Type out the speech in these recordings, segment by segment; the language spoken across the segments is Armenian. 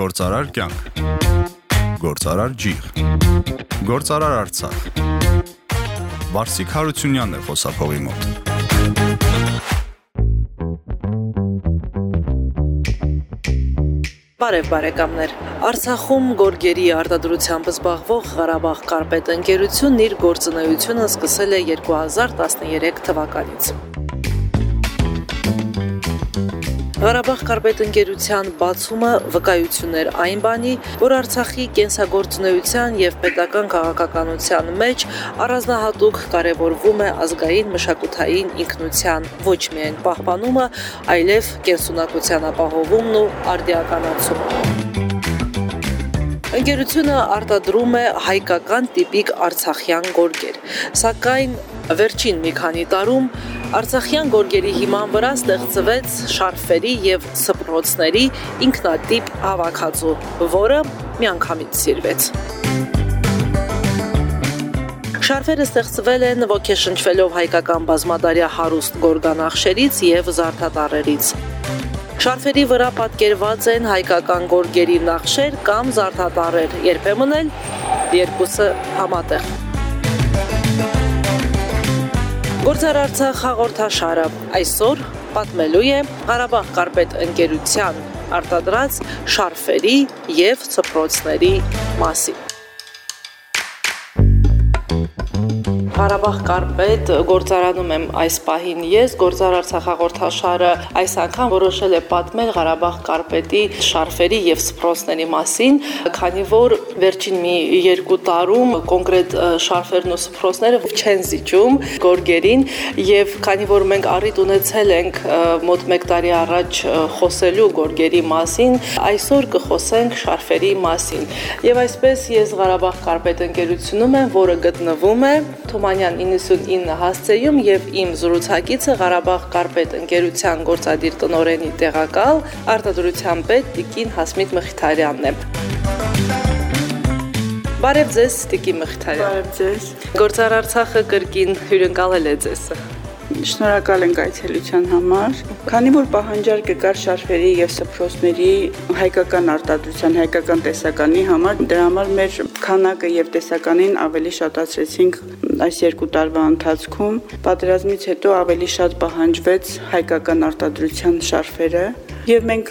Գործարար կյանք։ Գործարար ջիղ։ Գործարար Արցախ։ Վարսիկ Հարությունյանն է խոսափողի մոտ։ Բարև բարեկամներ։ Արցախում գորգերի արտադրությամբ զբաղվող Ղարաբաղ կարպետ ընկերությունն իր գործունեությունը սկսել է 2013 թվականից։ Ղարաբաղ կարպետ ընկերության բացումը վկայություններ այն բանի, որ Արցախի կենսագործունեության եւ պետական քաղաքականության մեջ առանձնահատուկ կարևորվում է ազգային մշակութային ինքնության ոչ միայն պահպանումը, այլև կենսունակության ապահովումն ու արդիականացումը։ Ընկերությունը արտադրում է հայկական տիպիկ արցախյան գորգեր, սակայն վերջին մի քանի տարում Արցախյան գորգերի հիման վրա ստեղծվեց շարֆերի եւ սփռոցների ինքնատիպ հավաքածու, որը միանգամից սիրվեց։ Շարֆերը ստեղծվել են ոգեշնչվելով հայկական բազմադարյա հարուստ գորգանախշերից եւ զարդատարերից։ Շարֆերի վրա պատկերված են հայկական գորգերի նախշեր կամ զարդատարեր, երբեմն էլ երկուսը համատեղ։ Գործար Արցախ հաղորդաշարը այսօր պատմելու է Ղարաբաղ կարպետ ընկերության արտադրած շարֆերի եւ ծփրոցների մասին։ Ղարաբաղ կարպետ գործարանում եմ այս պահին ես գործար Արցախ հաղորդաշարը այս անգամ որոշել է պատմել Ղարաբաղ կարպետի շարֆերի եւ սփռոցների մասին, քանի որ վերջին մի երկու տարում կոնկրետ շարֆերն ու սփռոցները չեն զիջում գորգերին եւ քանի որ մենք առիթ ունեցել ենք մոտ 1 տարի առաջ խոսելու գորգերի մասին, այսօր կխոսենք շարֆերի մասին։ Եվ այսպես ես Ղարաբաղ կարպետ ընկերությունում եմ, որը գտնվում է Թումանյան 99 հասցեում եւ իմ զրուցակիցը Ղարաբաղ կարպետ ընկերության գործադիր տնօրենի տեղակալ արտադրության պետ Տիկին Հասմիկ Մխիթարյանն է։ Բարև ձեզ, Տիկին Մխիթարյան։ Բարև ձեզ։ Գործար Արցախը կրկին հյուրընկալել է ձեզ։ Շնորհակալ ենք այցելության համար։ Քանի որ պահանջարկը կար շարֆերի եւ սփռոցների հայկական արտադրության, հայկական տեսականի համար, դրա համար մեր քանակը եւ տեսականին ավելի շատացրեցինք այս երկու տարվա ընթացքում։ Պատերազմից հետո ավելի շատ պահանջվեց հայկական արտադրության շարֆերը եւ մենք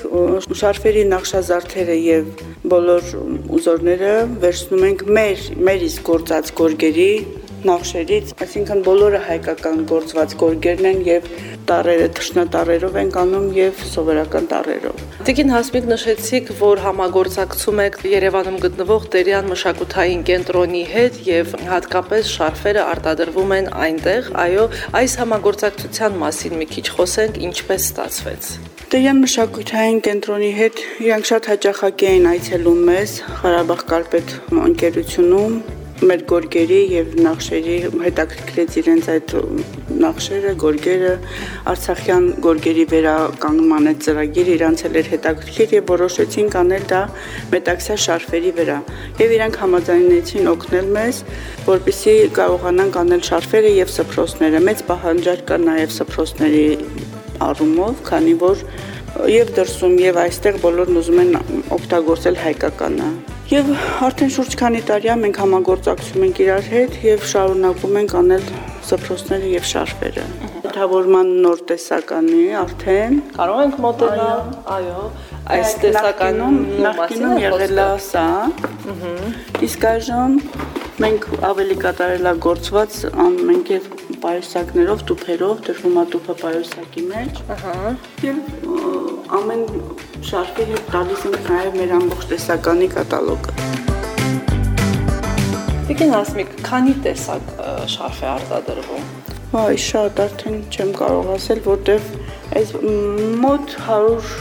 շարֆերի նախշազարդերը եւ բոլոր ուզորները վերցնում ենք մեր մեր իսկ գործած գորգերի նախշերից, այսինքն բոլորը հայկական գործված գորգերն են եւ տարերը թշնատարերով են անում եւ սովորական տարերով։ Տիկին Հասմիկ նշեցիք, որ համագործակցում եք Երևանում գտնվող Տերյան մշակութային կենտրոնի հետ եւ հատկապես շարֆերը արտադրվում են այնտեղ։ Այո, այս համագործակցության մասին մի քիչ խոսենք, ինչպես ստացվեց։ Տերյան մշակութային կենտրոնի հետ իրանք շատ հաճախակի էին այցելում մեզ Ղարաբաղ կարպետ ընկերությունում մեր գորգերի եւ նախշերի հետաքրքրեց իրենց այդ նախշերը, գորգերը, Արցախյան գորգերի վերականգնման այդ ծրագիրը իրանց էլ էր հետաքրքիր եւ որոշեցին կանել դա մետաքսյա շարֆերի վրա։ Եվ իրանք համաձայնեցին օգնել մեզ, որպեսզի կարողանանք անել շարֆերը եւ սփռոցները։ Մեծ պահանջարկ կա նաեւ սփռոցների առումով, քանի որ եւ դրսում եւ այստեղ բոլորն ուզում են օգտագործել հայկականը։ Եվ արդեն շուրջ քանի տարի մենք համագործակցում ենք իրար հետ եւ շարունակում ենք անել սփռոցները եւ շարֆերը։ Թավորման նոր տեսականի արդեն կարող ենք մոտենալ, այո, այս տեսականում նախկինում եղել է սա։ Իսկ այժմ մենք ավելի կատարելագործված անում ենք եւ պայուսակներով, տուփերով, դրվում է տուփը պայուսակի մեջ։ Ահա։ Եվ ամեն շարքի հետ տալիս ենք նաև մեր ամբողջ տեսականի կատալոգը։ Տիկին Հասմիկ, քանի տեսակ շարֆ է արտադրվում։ Այ շատ արդեն չեմ կարող ասել, որտեվ այս մոտ 100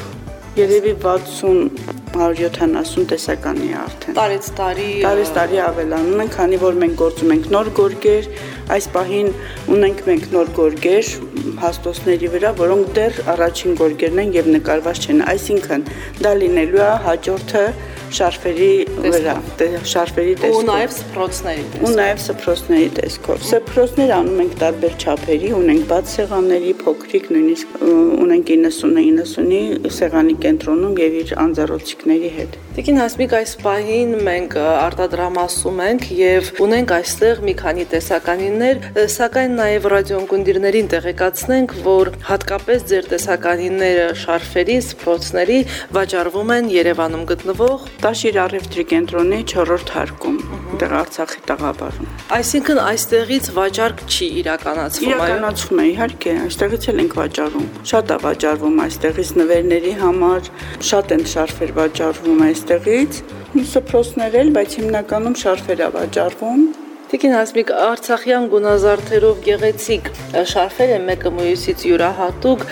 երևի 60 170 տեսականի արդեն։ Տարեց տարի Տարեց տարի ավելանում են, քանի որ մենք գործում ենք նոր գորգեր, Այս պահին ունենք մենք նոր գորգեր հաստոսների վրա, որոնք դեռ առաջին գորգերն են եւ նկարված չեն։ Այսինքն դա լինելու է հաջորդը շարֆերի վրա, շարֆերի տեսքով։ Ու նաև սփռոցների տեսքով։ Ու նաև սփռոցների տեսքով։ Սփռոցներ անում ենք տարբեր չափերի, ունենք բաց սեղանների, փոքրիկ, նույնիսկ ունենք 90-90-ի սեղանի կենտրոնում եւ իր անձեռոցիկների հետ։ Տիկին Հասմիկ այս պահին մենք արտադրամասում ենք եւ ունենք այստեղ մի քանի տեսականիններ, սակայն նաեւ ռադիոընկերներին տեղեկացնենք, որ հատկապես ձեր տեսականինները շարֆերի, սփռոցների վաճառվում են Երևանում գտնվող Տաշիր առևտրի կենտրոնի 4-րդ հարկում, դեռ Արցախի տաղավարում։ Այսինքն այստեղից վաճառք չի իրականացվում, այո։ Իրականացվում է, իհարկե, այստեղից էլ ենք վաճառում։ Շատ է վաճառվում այստեղից նվերների համար, շատ են շարֆեր վաճառվում այստեղից։ Սփռոցներ էլ, բայց հիմնականում շարֆեր է վաճառվում Տիկին Հասմիկ Արցախյան գունազարդերով գեղեցիկ շարֆեր են մեկը մյուսից յուրահատուկ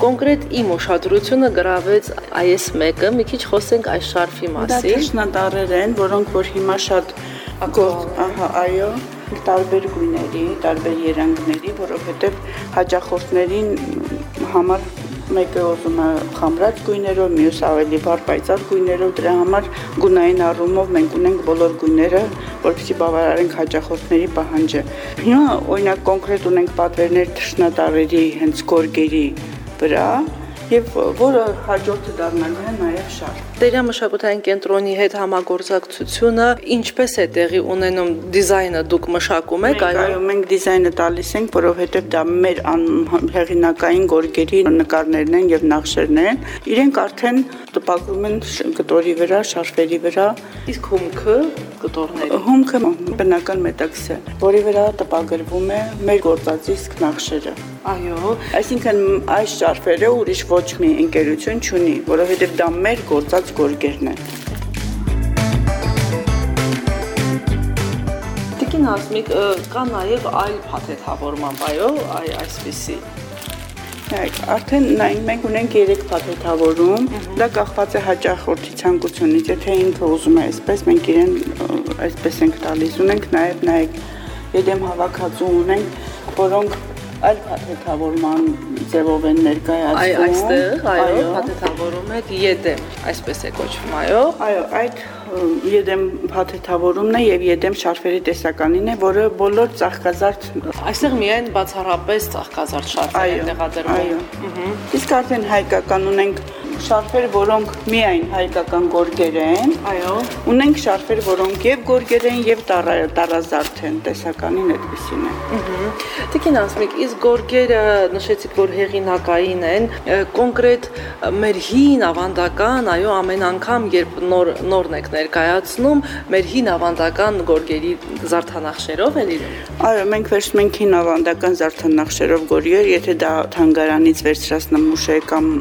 կոնկրետ իմ ուշադրությունը գրավեց այս մեկը մի քիչ խոսենք այս շարֆի մասին Դա թշնադարեր են որոնք որ հիմա շատ ահա այո տարբեր գույների, տարբեր երանգների, որովհետև հաճախորդներին համար մեկը ուզում է խամրած գույներով, մյուս ավելի բար պայծառ գույներով, դրա համար գունային առումով մենք ունենք բոլոր գույները, որովհետեւ բավարարենք հաճախորդների պահանջը։ Հիմա օրինակ կոնկրետ ունենք պատվերներ թշնատարերի հենց գորգերի վրա, եւ որը հաջորդը դառնալու է նաեւ շարք։ Տերամշակութային կենտրոնի հետ համագործակցությունը ինչպես է տեղի ունենում դիզայնը դուք մշակում եք, այո։ Այո, մենք դիզայնը տալիս ենք, որովհետեւ դա մեր հեղինակային գորգերի նկարներն են եւ նախշերն են։ Իրենք արդեն տպագրում են կտորի վրա, շարֆերի վրա։ Իսկ հումքը կտորների։ Հումքը բնական մետաքս է, որի վրա տպագրվում է մեր գործածի նախշերը։ Այո, այսինքն այս շարֆերը ուրիշ ոչ մի ընկերություն չունի, որովհետև դա մեր գործած գորգերն են։ Տիկին Ասմիկ կա նաև այլ փաթեթավորման, այո, այ այսպեսի Այ արդեն նայ մենք ունենք 3 փաթեթավորում, դա կախված է հաճախորդի ցանկությունից։ Եթե ինքը ուզում է այսպես, մենք իրեն այսպես ենք տալիս։ Ունենք նաև նայեք, եդեմ հավաքածու ունենք, որոնք այլ փաթեթավորման ձևով են ներկայացվում։ Այ այստեղ, այո, փաթեթավորում եք ԵԴ, այսպես է կոչվում, այո։ Այո, այդ ԵԴ փաթեթավորումն է եւ ԵԴ շարֆերի տեսականին է, որը բոլոր ծաղկազարդ այստեղ միայն բացառապես ծաղկազարդ շարֆեր են տեղադրվում։ Այո։ Իսկ արդեն հայկական ունենք շարֆեր, որոնք միայն հայկական գորգեր են։ Այո։ Ունենք շարֆեր, որոնք եւ գորգեր են եւ տարազարդ են, տեսականին այդպեսին է։ Ահա։ Տիկին ասմիկ, իսկ գորգերը նշեցիք, որ հեղինակային են, կոնկրետ մեր հին ավանդական, այո, ամեն անգամ, երբ նոր նորն եք ներկայացնում, մեր հին ավանդական գորգերի զարդանախշերով է լինում։ Այո, մենք վերցնում ենք հին ավանդական զարդանախշերով գորգեր, եթե դա թանգարանից վերցրած նմուշ է կամ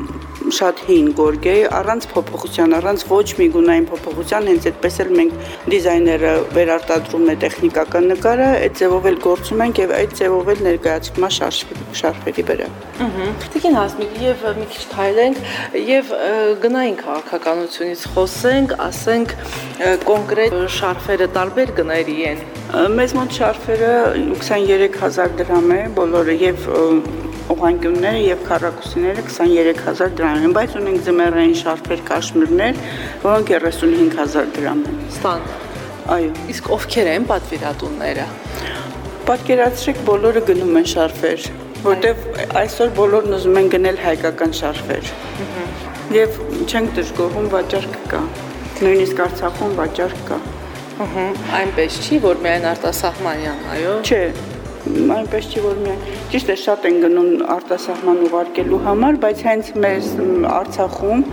շատ հին գորգ է, առանց փոփոխության, առանց ոչ մի գունային փոփոխության, հենց այդպես էլ մենք դիզայները վերարտադրում է տեխնիկական նկարը, այդ ձևով էլ գործում ենք եւ այդ ձևով էլ ներկայացվում է շարֆերի վրա։ Ահա։ Տիկին հասմիկ եւ մի քիչ քայլենք եւ գնային քաղաքականությունից խոսենք, ասենք կոնկրետ շարֆերը տարբեր գների են։ Մեզ մոտ շարֆերը 23000 դրամ է բոլորը եւ օղանկյունները եւ քառակուսիները 23000 դրամ են, բայց ունենք ձմեռային շարֆեր, կաշմիրներ, որոնք 35000 դրամ են։ Ստան։ Այո։ Իսկ ովքեր են պատվիրատունները։ Պատկերացրեք, բոլորը գնում են շարֆեր, որտեվ այսօր բոլորն ուզում են գնել հայկական շարֆեր։ Եվ չենք դժգոհում վաճառք կա։ Նույնիսկ Արցախում վաճառք կա։ Ահա, այնպես չի, որ միայն արտասահմանյան, այո։ Չէ, այնպես չի որ միայն ճիշտ է շատ են գնում արտասահման ուղարկելու համար, բայց հենց մեզ Արցախում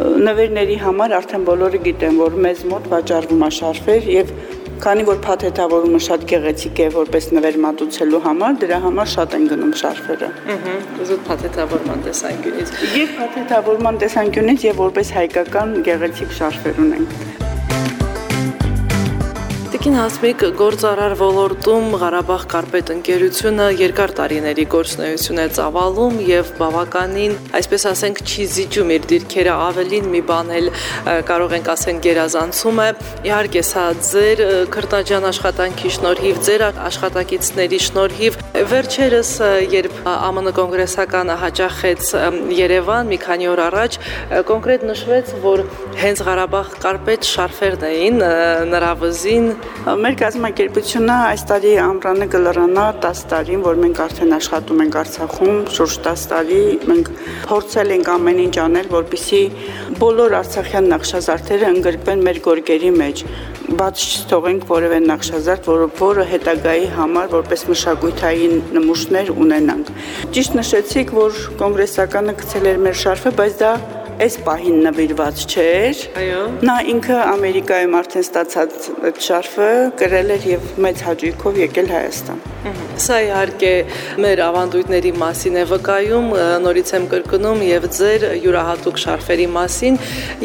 նվերների համար արդեն բոլորը գիտեն, որ մեզ մոտ վաճառվում է շարֆեր եւ քանի որ փաթեթավորումը շատ գեղեցիկ է որպես նվեր մատուցելու համար, դրա համար շատ են գնում շարֆերը։ Ահա, զուտ փաթեթավորման տեսանկյունից։ Եվ փաթեթավորման տեսանկյունից եւ որպես հայկական գեղեցիկ շարֆեր ունենք։ Տիկին Հասմիկ գործարար ոլորտում Ղարաբաղ կարպետ ընկերությունը երկար տարիների գործունեություն է ծավալում եւ բավականին, այսպես ասենք, չի զիջում իր դիրքերը ավելին մի բան էլ կարող ենք ասենք գերազանցում է։ Իհարկե, սա ձեր քրտաջան աշխատանքի շնորհիվ, ձեր աշխատակիցների շնորհիվ վերջերս երբ ԱՄՆ կոնգրեսականը հաջախեց Երևան մի քանի օր առաջ, կոնկրետ նշվեց, որ հենց Ղարաբաղ կարպետ շարֆերն էին նրա վզին Մեր կազմակերպությունը այս տարի ամռանը կլրանա 10 տարին, որ մենք արդեն աշխատում ենք Արցախում, շուրջ 10 տարի մենք փորձել ենք ամեն ինչ անել, որպիսի բոլոր արցախյան նախշազարդերը ընդգրկվեն մեր գորգերի մեջ բաց չթողենք որևէ նախշազարդ, որը որը հետագայի համար որպես մշակույթային նմուշներ ունենանք։ Ճիշտ նշեցիք, որ կոնգրեսականը գցել էր մեր շարֆը, բայց դա այս պահին նվիրված չէր։ Այո։ Նա ինքը Ամերիկայում արդեն ստացած այդ շարֆը կրել էր եւ մեծ հաճույքով եկել Հայաստան։ Սա իհարկե մեր ավանդույթների մասին է վկայում, նորից եմ կրկնում եւ ձեր յուրահատուկ շարֆերի մասին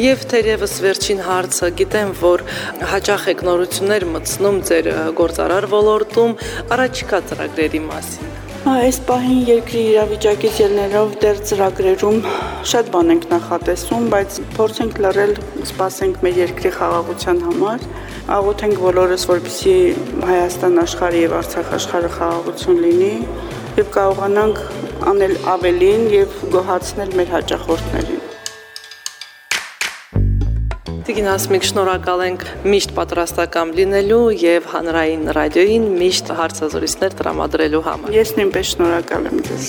եւ թերևս վերջին հարցը գիտեմ, որ հաճախ եք նորություններ մտցնում ձեր գործարար ոլորտում, առաջիկա ծրագրերի մասին։ Այս պահին երկրի իրավիճակից ելներով դեռ ծրագրերում շատ բան ենք նախատեսում, բայց փորձենք լռել, սպասենք մեր երկրի խաղաղության համար, աղոթենք բոլորս, որպեսզի Հայաստան աշխարհի եւ Արցախ աշխարհը խաղաղություն լինի եւ կարողանանք անել ավելին եւ գոհացնել մեր հաճախորդներին։ Տիկին Հասմիկ, շնորհակալ ենք միշտ պատրաստական լինելու եւ հանրային ռադիոյին միշտ հարցազրույցներ տրամադրելու համար։ Ես նույնպես շնորհակալ եմ ձեզ։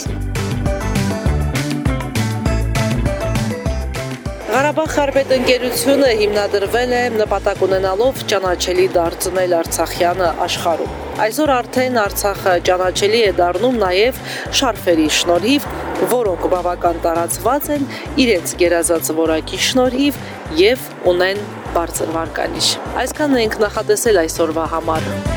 Ղարաբաղ Խարպետ ընկերությունը հիմնադրվել է նպատակ ունենալով ճանաչելի դարձնել Արցախյանը աշխարհում։ Այսօր արդեն Արցախը ճանաչելի է դառնում նաև շարֆերի շնորհիվ, որոնք բավական տարածված են իրենց գերազանց որակի շնորհիվ եւ ունեն բարձր վարկանիշ։ Այսքանն ենք նախատեսել այսօրվա համար։